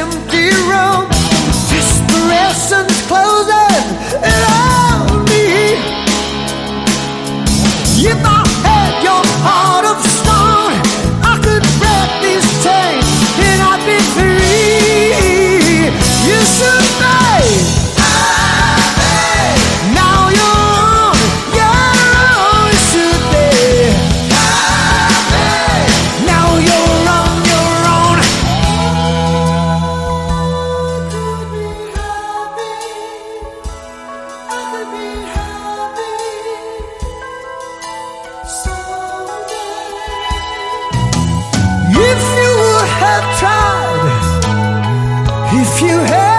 empty room. Just the lessons closing, If you have